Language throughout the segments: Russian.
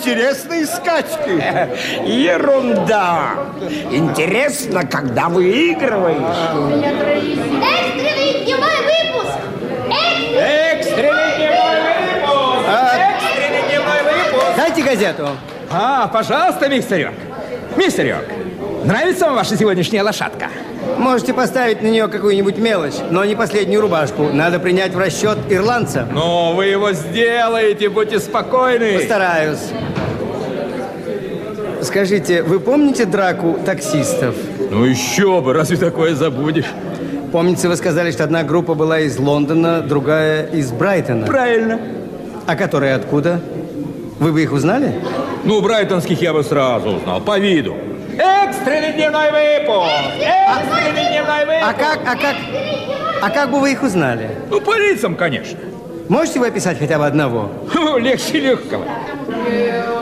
интересные скачки. Ерунда. Интересно, когда выигрываешь. Экстренный дневной выпуск! Экстренный дневной выпуск! А- Экстренный дневной выпуск! Дайте газету. А, пожалуйста, мистер Йорк. Мистер Йорк, нравится вам ваша сегодняшняя лошадка? Можете поставить на нее какую-нибудь мелочь, но не последнюю рубашку. Надо принять в расчет ирландца. Ну, вы его сделаете, будьте спокойны. Постараюсь. Скажите, вы помните драку таксистов? Ну еще бы, разве такое забудешь? Помнится, вы сказали, что одна группа была из Лондона, другая из Брайтона. Правильно. А которая откуда? Вы бы их узнали? Ну, брайтонских я бы сразу узнал, по виду. Экстренный дневной выпуск! Экстренный дневной выпуск! А как, а как, а как бы вы их узнали? Ну, по лицам, конечно. Можете вы описать хотя бы одного? Фу, Легче легкого.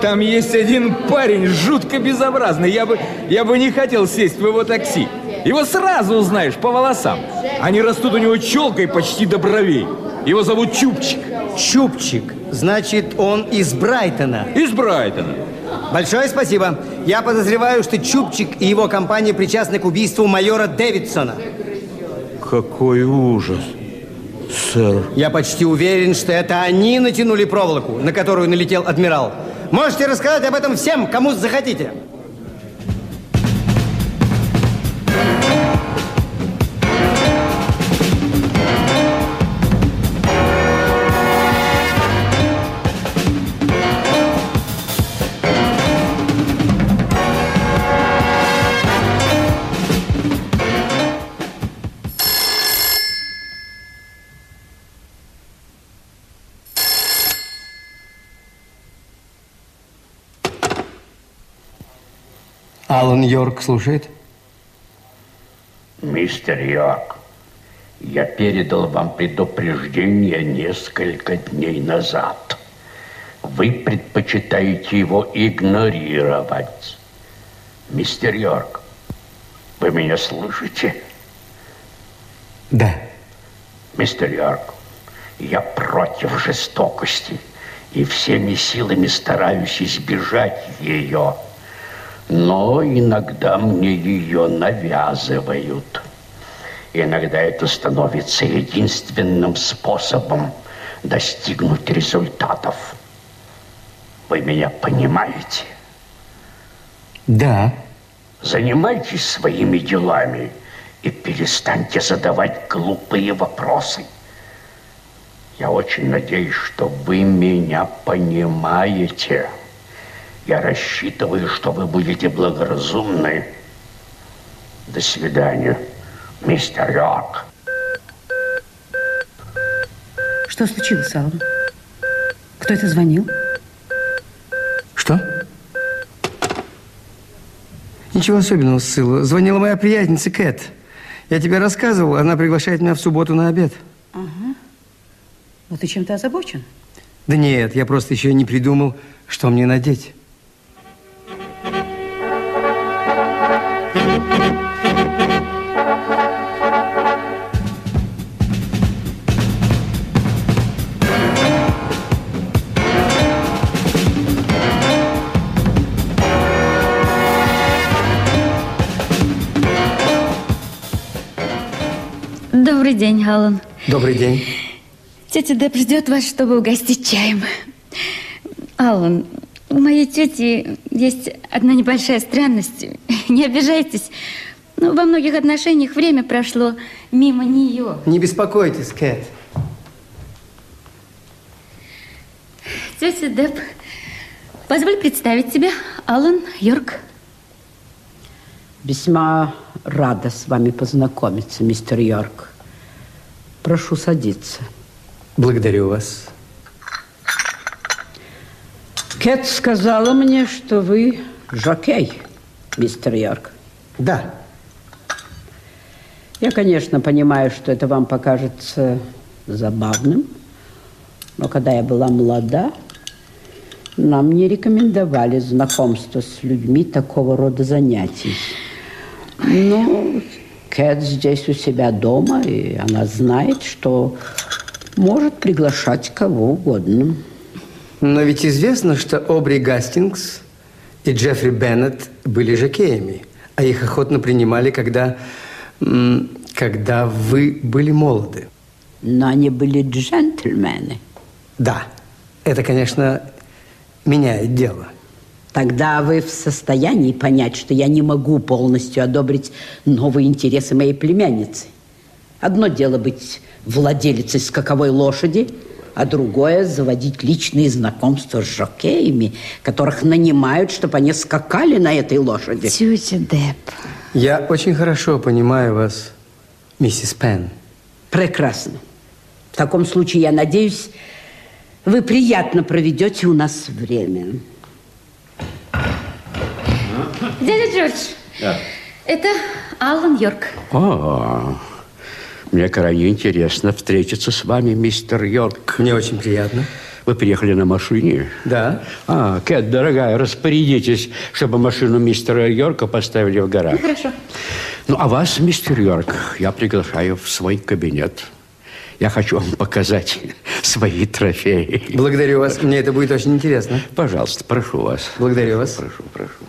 Там есть один парень жутко безобразный. Я бы, я бы не хотел сесть в его такси. Его сразу узнаешь по волосам. Они растут у него челкой почти до бровей. Его зовут Чупчик. Чупчик. Значит, он из Брайтона. Из Брайтона. Большое спасибо. Я подозреваю, что Чупчик и его компания причастны к убийству майора Дэвидсона. Какой ужас, сэр. Я почти уверен, что это они натянули проволоку, на которую налетел адмирал. Можете рассказать об этом всем, кому захотите. Алан Йорк слушает. Мистер Йорк, я передал вам предупреждение несколько дней назад. Вы предпочитаете его игнорировать. Мистер Йорк, вы меня слышите? Да. Мистер Йорк, я против жестокости и всеми силами стараюсь избежать ее. Но иногда мне ее навязывают. Иногда это становится единственным способом достигнуть результатов. Вы меня понимаете? Да. Занимайтесь своими делами и перестаньте задавать глупые вопросы. Я очень надеюсь, что вы меня понимаете. Я рассчитываю, что вы будете благоразумны. До свидания, мистер Йорк. Что случилось, Алан? Кто это звонил? Что? Ничего особенного, Сыла. Звонила моя приятельница Кэт. Я тебе рассказывал, она приглашает меня в субботу на обед. Ну, ты чем-то озабочен? Да нет, я просто еще не придумал, что мне надеть. Добрый день, Алан. Добрый день. Тетя Деп ждет вас, чтобы угостить чаем. Алан, у моей тети есть одна небольшая странность. Не обижайтесь. Но во многих отношениях время прошло мимо нее. Не беспокойтесь, Кэт. Тетя Деп, позволь представить тебе Алан Йорк. Весьма рада с вами познакомиться, мистер Йорк. Прошу садиться. Благодарю вас. Кэт сказала мне, что вы жокей, мистер Йорк. Да. Я, конечно, понимаю, что это вам покажется забавным, но когда я была молода, нам не рекомендовали знакомство с людьми такого рода занятий. Но Кэт здесь у себя дома, и она знает, что может приглашать кого угодно. Но ведь известно, что Обри Гастингс и Джеффри Беннет были жокеями, а их охотно принимали, когда, когда вы были молоды. Но они были джентльмены. Да, это, конечно, меняет дело. Тогда вы в состоянии понять, что я не могу полностью одобрить новые интересы моей племянницы. Одно дело быть владелицей скаковой лошади, а другое – заводить личные знакомства с жокеями, которых нанимают, чтобы они скакали на этой лошади. Тетя Деп. Я очень хорошо понимаю вас, миссис Пен. Прекрасно. В таком случае, я надеюсь, вы приятно проведете у нас время. Дядя Джордж. Это Аллан Йорк. О, мне крайне интересно встретиться с вами, мистер Йорк. Мне очень приятно. Вы приехали на машине? Да. А, Кэт, дорогая, распорядитесь, чтобы машину мистера Йорка поставили в гараж. Хорошо. Ну, а вас, мистер Йорк, я приглашаю в свой кабинет. Я хочу вам показать свои трофеи. Благодарю вас. Мне это будет очень интересно. Пожалуйста, прошу вас. Благодарю вас. Прошу, прошу.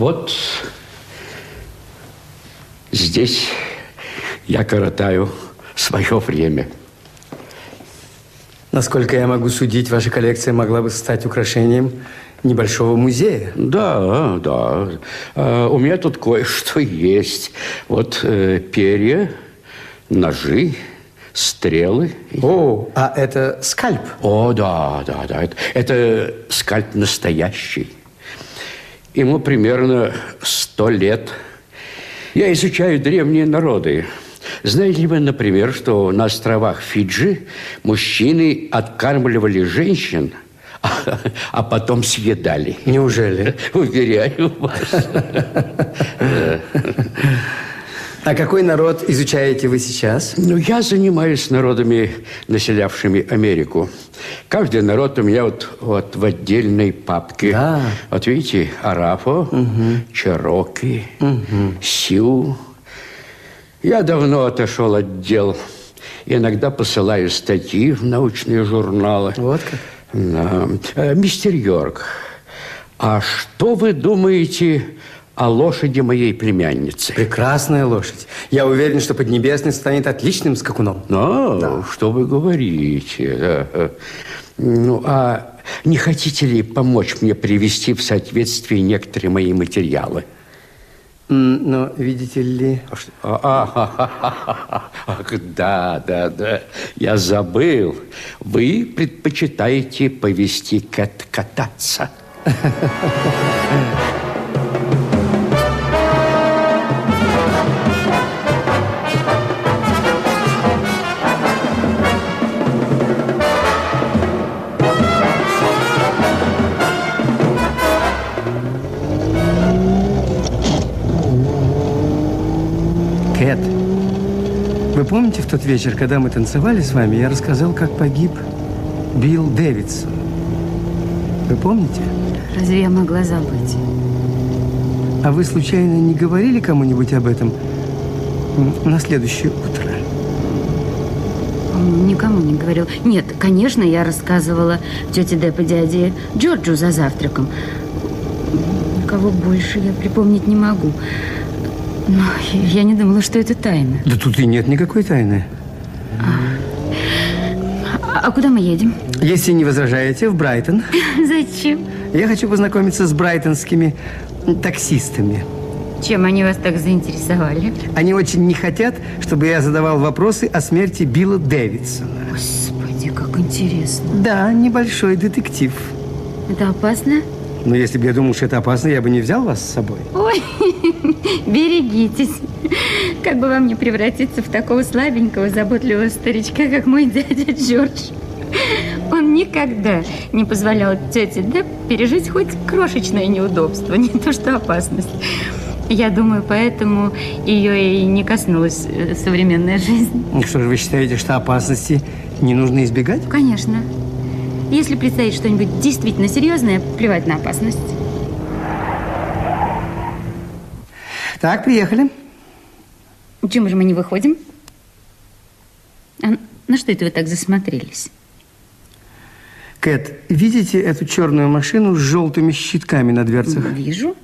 Вот здесь я коротаю свое время. Насколько я могу судить, ваша коллекция могла бы стать украшением небольшого музея. Да, да. А, у меня тут кое-что есть. Вот э, перья, ножи, стрелы. О, а это скальп. О, да, да, да. Это, это скальп настоящий. Ему примерно сто лет. Я изучаю древние народы. Знаете ли вы, например, что на островах Фиджи мужчины откармливали женщин, а, а потом съедали? Неужели? Уверяю вас. А какой народ изучаете вы сейчас? Ну, я занимаюсь народами, населявшими Америку. Каждый народ у меня вот, вот в отдельной папке. Да. Вот видите, Арафо, Чероки, Сиу. Я давно отошел от дел. Иногда посылаю статьи в научные журналы. Вот как? Да. Э, Мистер Йорк, а что вы думаете о лошади моей племянницы? Прекрасная лошадь. Я уверен, что Поднебесный станет отличным скакуном. Ну, что вы говорите? Да. Ну, а не хотите ли помочь мне привести в соответствие некоторые мои материалы? Но, видите ли... А а, а, Ах, да, да, да, я забыл. Вы предпочитаете повести Кэт кататься. Кэт, помните в тот вечер, когда мы танцевали с вами, я рассказал, как погиб Билл Дэвидсон? Вы помните? Разве я могла забыть? А вы случайно не говорили кому-нибудь об этом на следующее утро? Никому не говорил. Нет, конечно, я рассказывала тете Деп и дяде Джорджу за завтраком. Кого больше я припомнить не могу. Но я не думала, что это тайна. Да тут и нет никакой тайны. А, а куда мы едем? Если не возражаете, в Брайтон. Зачем? Я хочу познакомиться с брайтонскими таксистами. Чем они вас так заинтересовали? Они очень не хотят, чтобы я задавал вопросы о смерти Билла Дэвидсона. Господи, как интересно. Да, небольшой детектив. Это опасно? Но если бы я думал, что это опасно, я бы не взял вас с собой. Ой, берегитесь. Как бы вам не превратиться в такого слабенького, заботливого старичка, как мой дядя Джордж. Он никогда не позволял тете Деп пережить хоть крошечное неудобство, не то что опасность. Я думаю, поэтому ее и не коснулась э, современная жизнь. Ну что же, вы считаете, что опасности не нужно избегать? Конечно. Если представить что-нибудь действительно серьезное, плевать на опасность. Так, приехали. Почему же мы не выходим? А на что это вы так засмотрелись? Кэт, видите эту черную машину с желтыми щитками на дверцах? Вижу.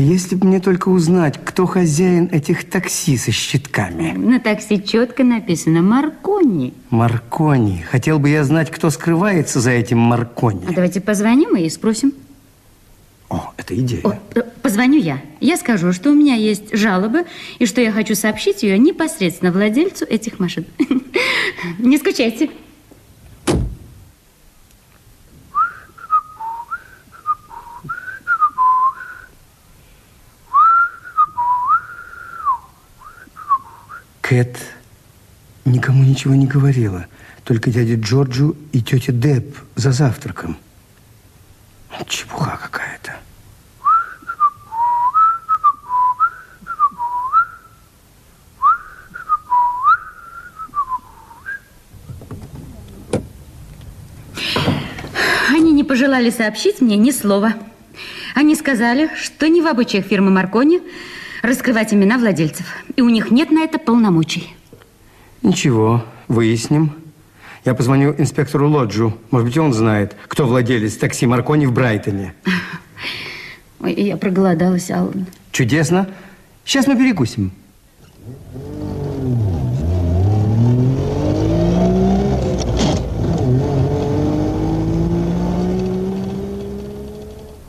Если бы мне только узнать, кто хозяин этих такси со щитками. На такси четко написано «Маркони». Маркони. Хотел бы я знать, кто скрывается за этим А Маркони. давайте позвоним и спросим. О, это идея. О, э, позвоню я. Я скажу, что у меня есть жалоба, и что я хочу сообщить ее непосредственно владельцу этих машин. Не скучайте. Кэт никому ничего не говорила. Только дяде Джорджу и тете Деб за завтраком. Чепуха какая-то. Они не пожелали сообщить мне ни слова. Они сказали, что не в обычаях фирмы Маркони раскрывать имена владельцев. И у них нет на это полномочий. Ничего, выясним. Я позвоню инспектору Лоджу. Может быть, он знает, кто владелец такси Маркони в Брайтоне. Ой, я проголодалась, Аллан. Чудесно. Сейчас мы перекусим.